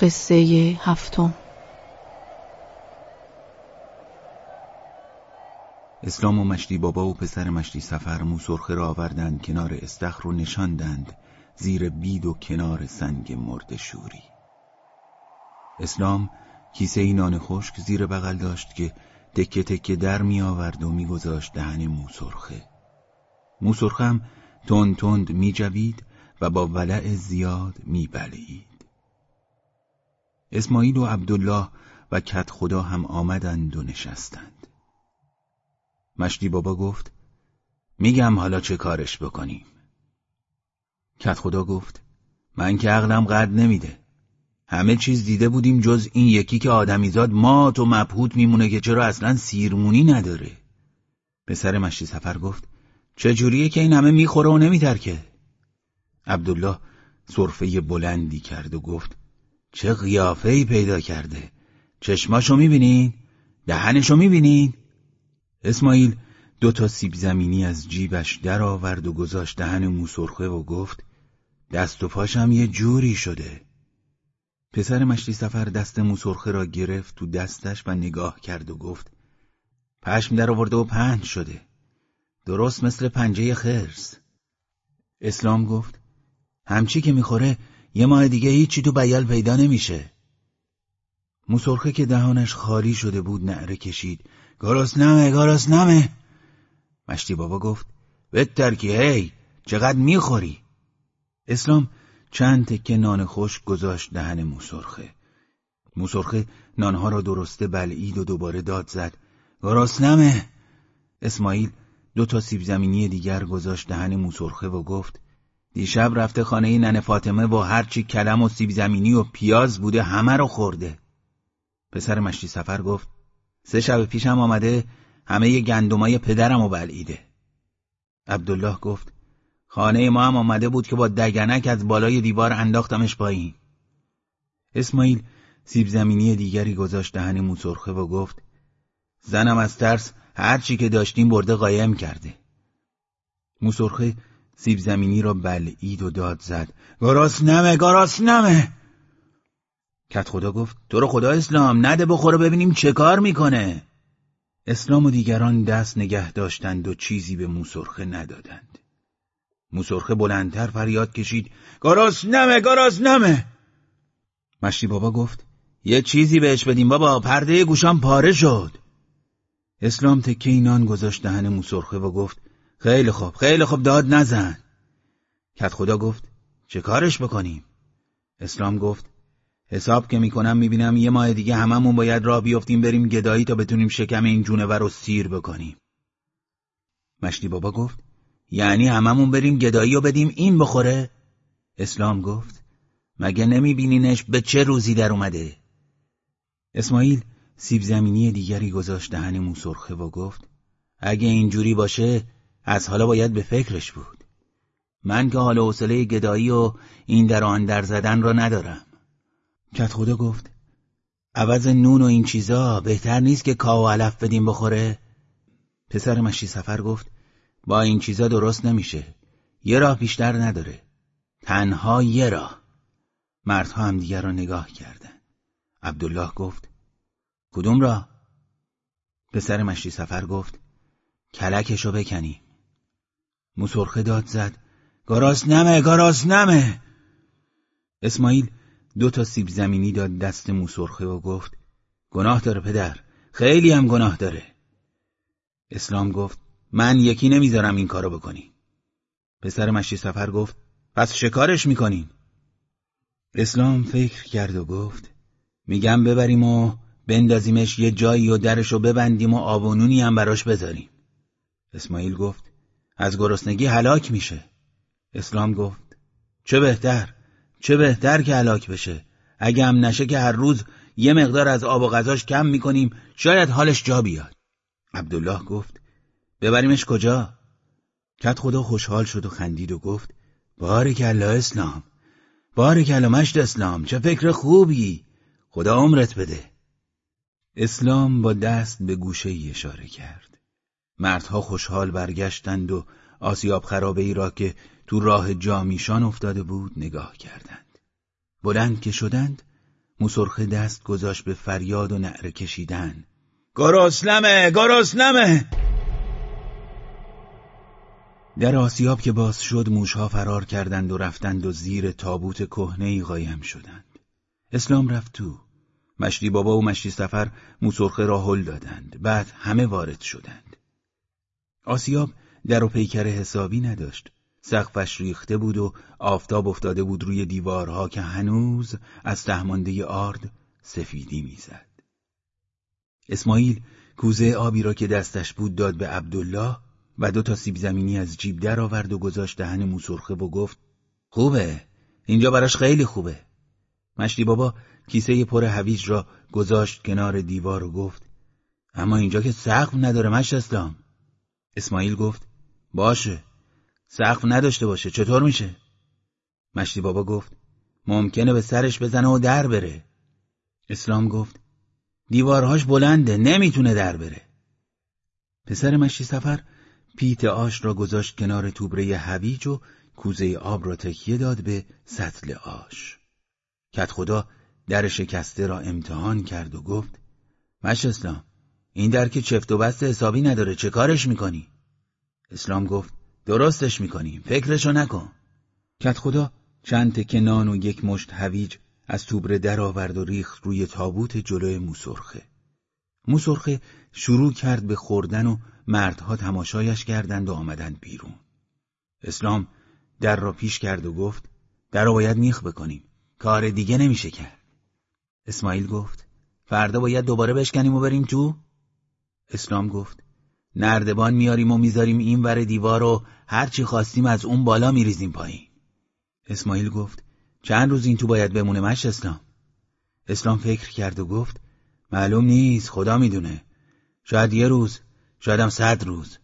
قصه هفتم. اسلام و مشتی بابا و پسر مشتی سفر موسرخه را آوردند کنار استخر و نشاندند زیر بید و کنار سنگ مرد شوری. اسلام کیسه نان خشک زیر بغل داشت که تکه تکه در می آورد و می گذاشت دهن موسرخه. موسرخم تند تند می جوید و با ولع زیاد می بلید. اسماعیل و عبدالله و کت خدا هم آمدند و نشستند. مشتی بابا گفت میگم حالا چه کارش بکنیم؟ کت خدا گفت من که عقلم قد نمیده. همه چیز دیده بودیم جز این یکی که آدمیزاد مات و مبهوت میمونه که چرا اصلا سیرمونی نداره؟ پسر مشتی سفر گفت چجوریه که این همه می‌خوره و نمیترکه؟ عبدالله صرفه بلندی کرد و گفت چه ای پیدا کرده چشماشو می‌بینین؟ دهنشو می‌بینین؟ اسماعیل دو تا سیب زمینی از جیبش در آورد و گذاشت دهن موسرخه و گفت دست و پاشم یه جوری شده پسر مشتی سفر دست موسرخه را گرفت تو دستش و نگاه کرد و گفت پشم در آورده و پنج شده درست مثل پنجه خرس اسلام گفت همچی که می‌خوره یه ماه دیگه هیچی تو بیل پیدا نمیشه. موسرخه که دهانش خالی شده بود نعره کشید. گراس نمه گراس نمه. مشتی بابا گفت بهتر که هی چقدر می‌خوری؟ اسلام چند تکه نان خوش گذاشت دهن موسرخه. موسرخه نانها را درسته بلعید و دوباره داد زد. نمه. اسماعیل دو تا سیب زمینی دیگر گذاشت دهن موسرخه و گفت دیشب رفته خانه نن فاطمه و هرچی کلم و سیب زمینی و پیاز بوده همه رو خورده. پسر مشتی سفر گفت سه شب پیشم آمده همه ی گندمای پدرم و بلعیده. عبدالله گفت خانه ما هم آمده بود که با دگنک از بالای دیوار انداختمش پایین. اسماعیل سیب زمینی دیگری گذاشت دهن موسرخه و گفت زنم از ترس هرچی که داشتیم برده قایم کرده. موسرخه سیب زمینی را بلعید و داد زد. گراس نمه گراس نمه. کت خدا گفت تو رو خدا اسلام نده بخوره ببینیم چه کار می‌کنه. اسلام و دیگران دست نگه داشتند و چیزی به موسرخه ندادند. موسرخه بلندتر فریاد کشید گراس نمه گراس نمه. مشتی بابا گفت یه چیزی بهش بدیم بابا پرده گوشام پاره شد. اسلام تکه اینان گذاشت دهن موسرخه و گفت خیلی خوب خیلی خوب داد نزن. کت خدا گفت چه کارش بکنیم؟ اسلام گفت حساب که می‌کنم می‌بینم یه ماه دیگه هممون باید راه بیفتیم بریم گدایی تا بتونیم شکم این جونور رو سیر بکنیم. مشتی بابا گفت یعنی هممون بریم گدایی و بدیم این بخوره؟ اسلام گفت مگه نمیبینینش به چه روزی در اومده؟ اسماعیل سیب زمینی دیگری گذاشت دهن موسرخه و گفت اگه اینجوری باشه از حالا باید به فکرش بود. من که حال حوصله گدایی و این در آن در زدن را ندارم. کت خدا گفت عوض نون و این چیزا بهتر نیست که کاو علف بدیم بخوره؟ پسر مشی سفر گفت با این چیزا درست نمیشه. یه راه بیشتر نداره. تنها یه راه. مردها هم دیگر را نگاه کردن. عبدالله گفت کدوم راه؟ پسر مشتی سفر گفت کلکشو بکنیم. موسرخه داد زد. گاراس نمه گاراس نمه. اسماعیل دو تا سیب زمینی داد دست موسرخه و گفت گناه داره پدر خیلی هم گناه داره. اسلام گفت من یکی نمی‌ذارم این کارو بکنی. پسر مشی سفر گفت پس شکارش می‌کنیم. اسلام فکر کرد و گفت میگم ببریم و بندازیمش یه جایی و درشو ببندیم و آبونونی هم براش بذاریم. اسماعیل گفت از گرسنگی هلاک میشه. اسلام گفت چه بهتر چه بهتر که هلاک بشه. اگه هم نشه که هر روز یه مقدار از آب و غذاش کم می‌کنیم شاید حالش جا بیاد. عبدالله گفت ببریمش کجا؟ کت خدا خوشحال شد و خندید و گفت بارک الله اسلام بارک الله مشت اسلام چه فکر خوبی. خدا عمرت بده. اسلام با دست به گوشه اشاره کرد. مردها خوشحال برگشتند و آسیاب خرابه ای را که تو راه جامیشان افتاده بود نگاه کردند. بلند که شدند موسرخه دست گذاشت به فریاد و نعره کشیدن. گرسنمه گرسنمه در آسیاب که باز شد موشها فرار کردند و رفتند و زیر تابوت کهنه قایم شدند. اسلام رفت تو. مشتی بابا و مشتی سفر موسرخه را هل دادند. بعد همه وارد شدند. آسیاب در و پیکر حسابی نداشت. سقفش ریخته بود و آفتاب افتاده بود روی دیوارها که هنوز از تهمانده آرد سفیدی می‌زد. اسماعیل کوزه آبی را که دستش بود داد به عبدالله و دو تا سیب زمینی از جیب در آورد و گذاشت دهن موسرخه و گفت خوبه اینجا براش خیلی خوبه. مشتی بابا کیسه پر هویج را گذاشت کنار دیوار و گفت اما اینجا که سقف نداره مش اسلام اسماعیل گفت باشه سقف نداشته باشه چطور میشه؟ مشتی بابا گفت ممکنه به سرش بزنه و در بره. اسلام گفت دیوارهاش بلنده نمی‌تونه در بره. پسر مشتی سفر پیت آش را گذاشت کنار توبره هویج و کوزه آب را تکیه داد به سطل آش. کت خدا در شکسته را امتحان کرد و گفت مش اسلام این در که چفت و بست حسابی نداره. چه کارش می‌کنی؟ اسلام گفت درستش می‌کنیم فکرشو نکن. کت خدا چند تکه نان و یک مشت هویج از توبره در آورد و ریخت روی تابوت جلوی موسرخه. موسرخه شروع کرد به خوردن و مردها تماشایش کردند و آمدند بیرون. اسلام در را پیش کرد و گفت در را باید میخ بکنیم. کار دیگه نمیشه کرد. اسماعیل گفت فردا باید دوباره بشکنیم و بریم تو؟ اسلام گفت نردبان میاریم و می‌ذاریم این ور دیوار و هرچی خواستیم از اون بالا میریزیم پایین. اسماعیل گفت چند روز این تو باید بمونه مش اسلام؟ اسلام فکر کرد و گفت معلوم نیست خدا می‌دونه. شاید یه روز شایدم صد روز.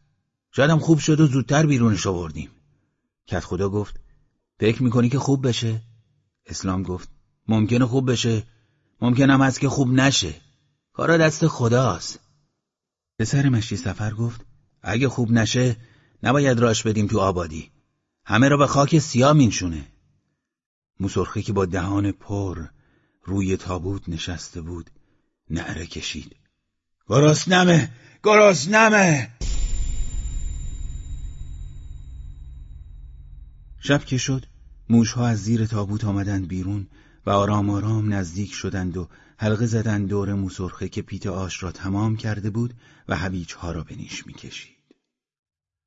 شایدم خوب شد و زودتر بیرونش آوردیم. کت خدا گفت فکر می‌کنی که خوب بشه؟ اسلام گفت ممکنه خوب بشه. ممکنم هست که خوب نشه. کارا دست خداست. پسر مشتی سفر گفت اگه خوب نشه نباید راش بدیم تو آبادی. همه را به خاک سیاه مینشونه. موسرخه که با دهان پر روی تابوت نشسته بود نعره کشید. گرسنمه گرسنمه شب که شد موشها از زیر تابوت آمدند بیرون و آرام آرام نزدیک شدند و حلقه زدند دور موسرخه که پیت آش را تمام کرده بود و هویجها را به نیش می‌کشید.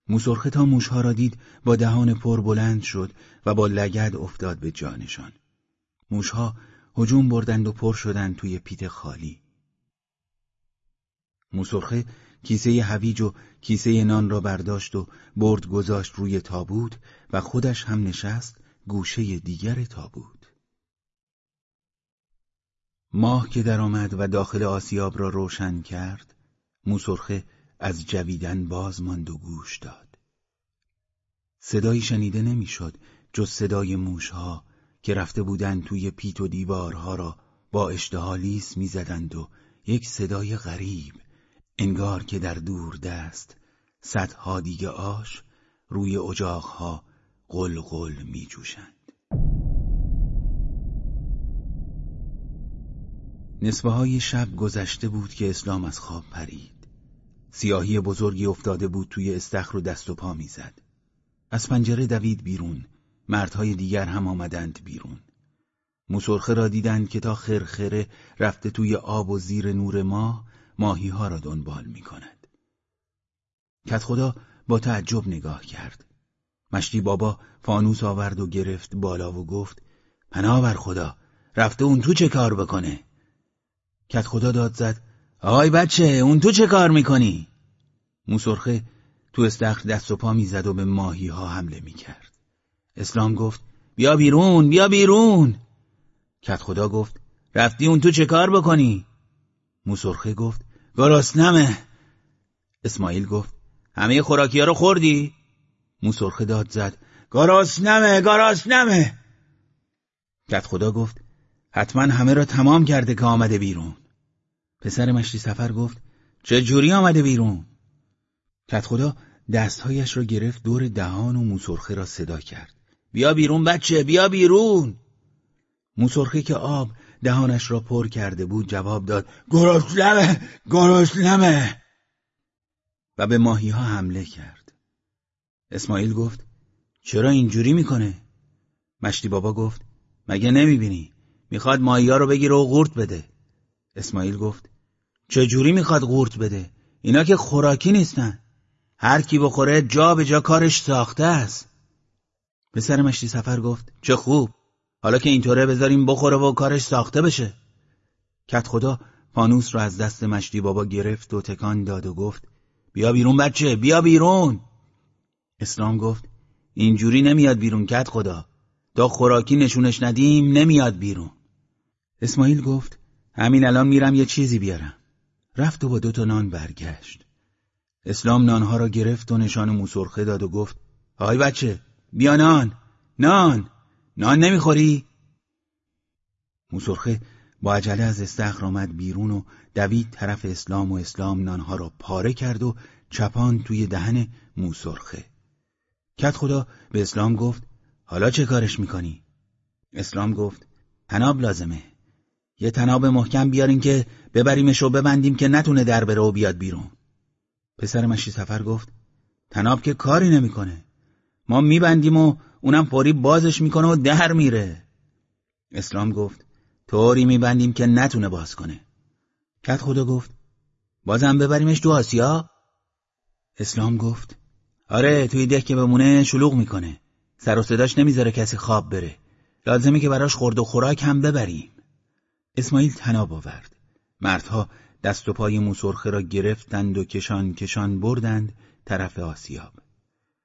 موسرخه تا موشها را دید با دهان پر بلند شد و با لگد افتاد به جانشان. موشها هجوم بردند و پر شدند توی پیت خالی. موسرخه کیسه هویج و کیسه نان را برداشت و برد گذاشت روی تابوت و خودش هم نشست گوشه دیگر تابوت. ماه که درآمد و داخل آسیاب را روشن کرد موسرخه از جویدن باز ماند و گوش داد صدایی شنیده نمی‌شد جز صدای موشها که رفته بودند توی پیت و دیوارها را با اشتها لیس می‌زدند و یک صدای غریب انگار که در دور دست صدها دیگه آش روی اجاقها قلقل می. نصفه های شب گذشته بود که اسلام از خواب پرید. سیاهی بزرگی افتاده بود توی استخر و دست و پا می‌زد. از پنجره دوید بیرون. مردهای دیگر هم آمدند بیرون. موسرخه را دیدند که تا خرخره رفته توی آب و زیر نور ماه ماهی ها را دنبال می کند. کت خدا با تعجب نگاه کرد. مشتی بابا فانوس آورد و گرفت بالا و گفت پناه بر خدا رفته اون تو چه کار بکنه؟ کت خدا داد زد آقای بچه اون تو چه کار می‌کنی؟ موسرخه تو استخر دست و پا می‌زد و به ماهی ها حمله می‌کرد اسلام گفت بیا بیرون بیا بیرون کت خدا گفت رفتی اون تو چه کار بکنی؟ موسرخه گفت گرسنمه اسماعیل گفت همه خوراکی ها رو خوردی؟ موسرخه داد زد گرسنمه گرسنمه کت خدا گفت حتما همه را تمام کرده که آمده بیرون پسر مشتی سفر گفت چه جوری آمده بیرون؟ کت خدا دستهایش را گرفت دور دهان و موسرخه را صدا کرد. بیا بیرون بچه بیا بیرون! موسرخه که آب دهانش را پر کرده بود جواب داد گرسنمه گرسنمه و به ماهی ها حمله کرد. اسماعیل گفت چرا اینجوری می‌کنه؟ مشتی بابا گفت مگه نمی‌بینی؟ می‌خواد ماهی ها رو بگیره و غورت بده. اسماعیل گفت چجوری می‌خواد غورت بده؟ اینا که خوراکی نیستن. هر کی بخوره جا به جا کارش ساخته است. پسر مشتی سفر گفت چه خوب. حالا که اینطوره بذاریم بخوره و کارش ساخته بشه. کت خدا فانوس رو از دست مشتی بابا گرفت و تکان داد و گفت بیا بیرون بچه بیا بیرون. اسلام گفت اینجوری نمیاد بیرون کت خدا. تا خوراکی نشونش ندیم نمیاد بیرون. اسماعیل گفت همین الان میرم یه چیزی بیارم رفت و با دو تا نان برگشت اسلام نانها را گرفت و نشان موسرخه داد و گفت های بچه بیا نان نان نان نمی‌خوری؟ موسرخه با عجله از استخر آمد بیرون و دوید طرف اسلام و اسلام نانها را پاره کرد و چپان توی دهن موسرخه کت خدا به اسلام گفت حالا چه کارش می‌کنی؟ اسلام گفت تناب لازمه یه تناب محکم بیارین که ببریمش و ببندیم که نتونه در بره و بیاد بیرون. پسر مشی سفر گفت تناب که کاری نمی‌کنه. ما میبندیم و اونم فوری بازش می‌کنه و در میره. اسلام گفت طوری میبندیم که نتونه باز کنه. کت خدا گفت بازم ببریمش تو آسیا؟ اسلام گفت آره توی ده که بمونه شلوغ می‌کنه. سر و صداش نمی‌ذاره کسی خواب بره. لازمه که براش خورد و خوراک هم ببریم. اسماعیل تناب آورد مردها دست و پای موسرخه را گرفتند و کشان کشان بردند طرف آسیاب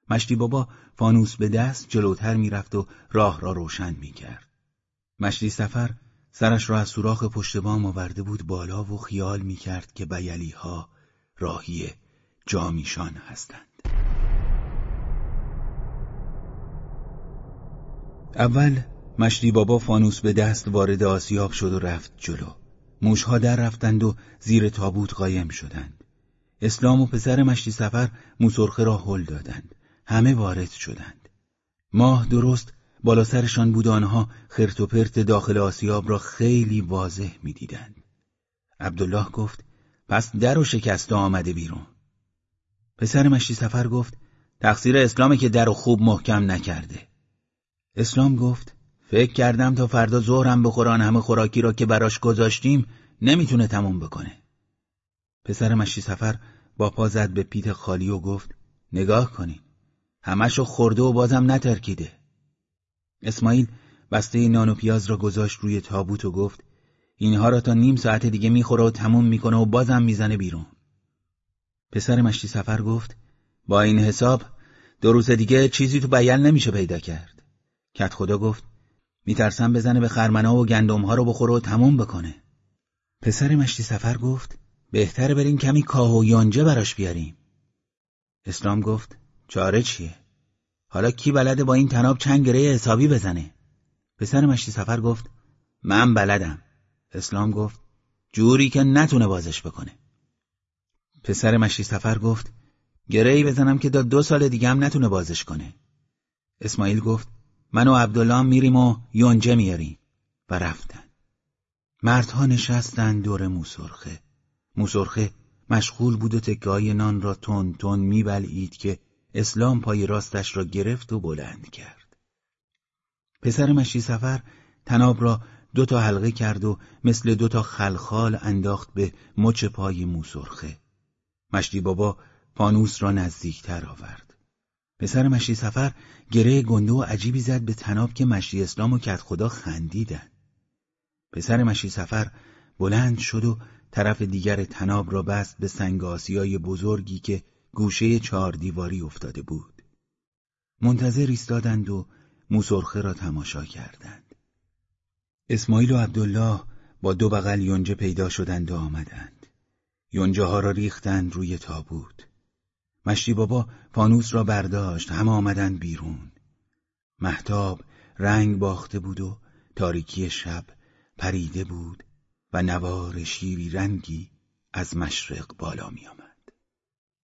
مشتی بابا فانوس به دست جلوتر می‌رفت و راه را روشن می‌کرد. مشتی سفر سرش را از سوراخ پشت بام آورده بود بالا و خیال می‌کرد که بیلی ها راهی جامیشان هستند. اول مشتی بابا فانوس به دست وارد آسیاب شد و رفت جلو. موشها در رفتند و زیر تابوت قایم شدند. اسلام و پسر مشتی سفر موسرخه را هل دادند. همه وارد شدند. ماه درست بالا سرشان بود آنها خرت و پرت داخل آسیاب را خیلی واضح می‌دیدند. عبدالله گفت پس در و شکسته آمده بیرون. پسر مشتی سفر گفت تقصیر اسلامه که در و خوب محکم نکرده. اسلام گفت فکر کردم تا فردا ظهرم بخوران همه خوراکی را که براش گذاشتیم نمی‌تونه تموم بکنه. پسر مشتی سفر با پا زد به پیت خالی و گفت نگاه کنین. همشو خورده و بازم نترکیده. اسماعیل بسته نان و پیاز را گذاشت روی تابوت و گفت اینها را تا نیم ساعت دیگه می‌خوره و تموم می‌کنه و بازم می‌زنه بیرون. پسر مشتی سفر گفت با این حساب دو روز دیگه چیزی تو بیل نمیشه پیدا کرد. کت خدا گفت میترسم بزنه به خرمنا و گندمها رو بخوره و تموم بکنه. پسر مشتی سفر گفت بهتره بریم کمی کاه و یانجه براش بیاریم. اسلام گفت چاره چیه؟ حالا کی بلده با این تناب چند گره حسابی بزنه؟ پسر مشتی سفر گفت من بلدم. اسلام گفت جوری که نتونه بازش بکنه. پسر مشتی سفر گفت گره بزنم که تا دو سال دیگه هم نتونه بازش کنه. اسماعیل گفت من و عبدالله میریم و یونجه میاریم و رفتن. مردها نشستن دور موسرخه. موسرخه مشغول بود و تکای نان را تون تون میبلعید که اسلام پای راستش را گرفت و بلند کرد. پسر مشی سفر تناب را دو تا حلقه کرد و مثل دو تا خلخال انداخت به مچ پای موسرخه. مشتی بابا پانوس را نزدیکتر آورد. پسر مشتی سفر گره گنده و عجیبی زد به تناب که مشتی اسلام و کت خدا خندیدن. پسر مشی سفر بلند شد و طرف دیگر تناب را بست به سنگ آسیای بزرگی که گوشه چهار دیواری افتاده بود. منتظر ایستادند و موسرخه را تماشا کردند. اسماعیل و عبدالله با دو بغل یونجه پیدا شدند و آمدند. یونجه ها را ریختند روی تابوت. مشتی بابا پانوس را برداشت همه آمدند بیرون. محتاب رنگ باخته بود و تاریکی شب پریده بود و نوار شیری رنگی از مشرق بالا می آمد.